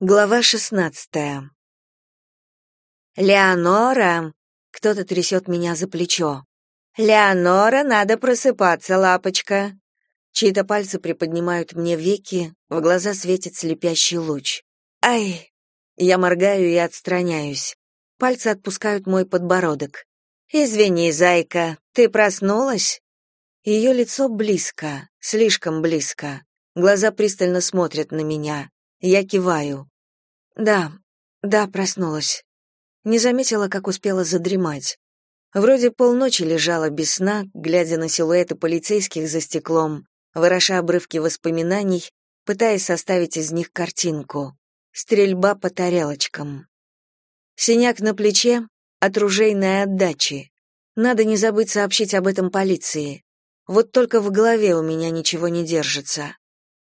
Глава шестнадцатая. «Леонора!» — кто-то трясет меня за плечо. «Леонора, надо просыпаться, лапочка!» Чьи-то пальцы приподнимают мне веки, в глаза светит слепящий луч. «Ай!» Я моргаю и отстраняюсь. Пальцы отпускают мой подбородок. «Извини, зайка, ты проснулась?» Ее лицо близко, слишком близко. Глаза пристально смотрят на меня. Я киваю. Да, да, проснулась. Не заметила, как успела задремать. Вроде полночи лежала без сна, глядя на силуэты полицейских за стеклом, вороша обрывки воспоминаний, пытаясь составить из них картинку. Стрельба по тарелочкам. Синяк на плече от ружейной отдачи. Надо не забыть сообщить об этом полиции. Вот только в голове у меня ничего не держится.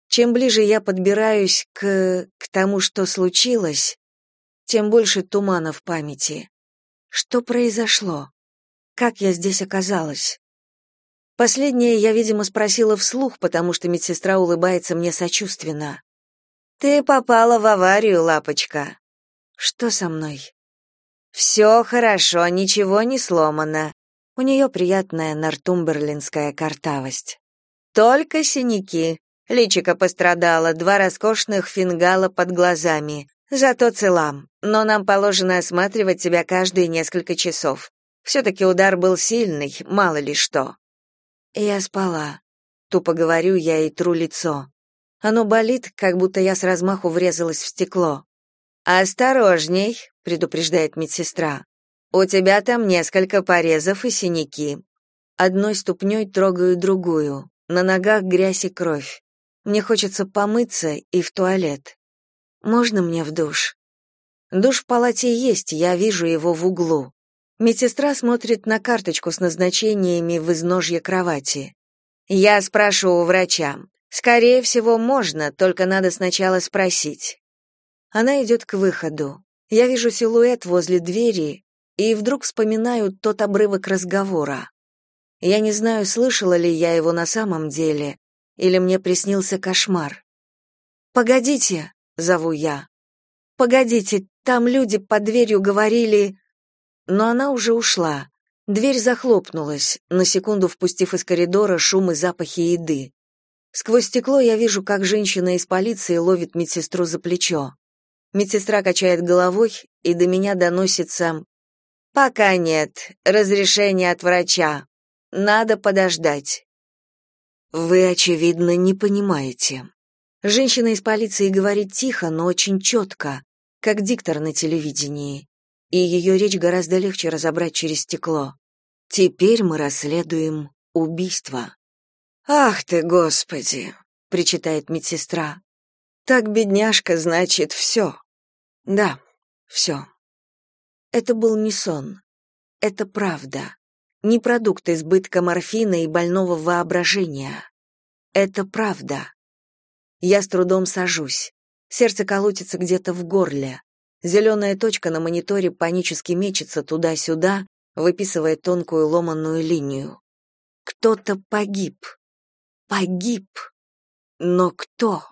Чем ближе я подбираюсь к к тому, что случилось, тем больше тумана в памяти. Что произошло? Как я здесь оказалась? Последнее я, видимо, спросила вслух, потому что медсестра улыбается мне сочувственно. Ты попала в аварию, лапочка. Что со мной? «Все хорошо, ничего не сломано. У нее приятная нортумберлинская картавость. Только синяки. Личико пострадало, два роскошных фингала под глазами. Зато целам. Но нам положено осматривать тебя каждые несколько часов. Все-таки удар был сильный, мало ли что. Я спала. Тупо говорю я и тру лицо. Оно болит, как будто я с размаху врезалась в стекло. «Осторожней», — предупреждает медсестра. «У тебя там несколько порезов и синяки». Одной ступней трогаю другую. На ногах грязь и кровь. Мне хочется помыться и в туалет. Можно мне в душ? Душ в палате есть, я вижу его в углу. Медсестра смотрит на карточку с назначениями в изножье кровати. Я спрошу у врача. Скорее всего, можно, только надо сначала спросить. Она идет к выходу. Я вижу силуэт возле двери и вдруг вспоминаю тот обрывок разговора. Я не знаю, слышала ли я его на самом деле, или мне приснился кошмар. «Погодите», — зову я. «Погодите, там люди под дверью говорили...» Но она уже ушла. Дверь захлопнулась, на секунду впустив из коридора шум и запахи еды. Сквозь стекло я вижу, как женщина из полиции ловит медсестру за плечо. Медсестра качает головой, и до меня доносится «Пока нет. Разрешение от врача. Надо подождать». Вы, очевидно, не понимаете. Женщина из полиции говорит тихо, но очень четко, как диктор на телевидении. И ее речь гораздо легче разобрать через стекло. Теперь мы расследуем убийство. Ах ты, Господи, причитает медсестра. Так бедняжка, значит, все. Да, все. Это был не сон. Это правда не продукт избытка морфина и больного воображения. Это правда. Я с трудом сажусь. Сердце колотится где-то в горле. Зеленая точка на мониторе панически мечется туда-сюда, выписывая тонкую ломаную линию. Кто-то погиб. Погиб. Но кто?